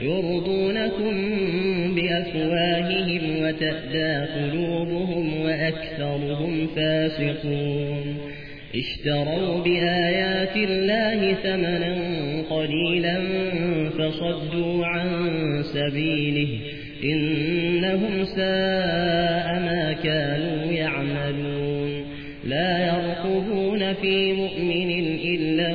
يرضونكم بأفواههم وتأدى قلوبهم وأكثرهم فاسقون. اشتروا بآيات الله ثمنا قليلا فصدوا عن سبيله. إنهم ساء ما كانوا يعملون. لا يرقبون في مؤمن إلا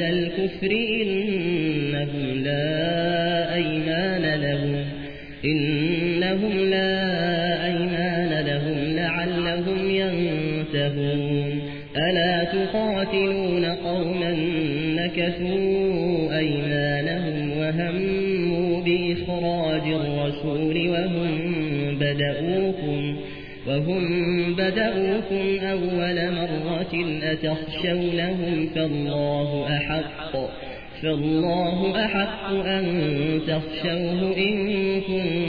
الكفر إنهم لا أيمان لهم. إنهم لا أيمان لهم لعلهم ينتهون. ألا تقاتلون قوما نكثوا أيمانهم وهموا بإخراج الرسول وهم بدأوكم وهم بدأوكم أول مرة أتخشونهم فالله أحق فالله أحق أن تخشوه إن كنتم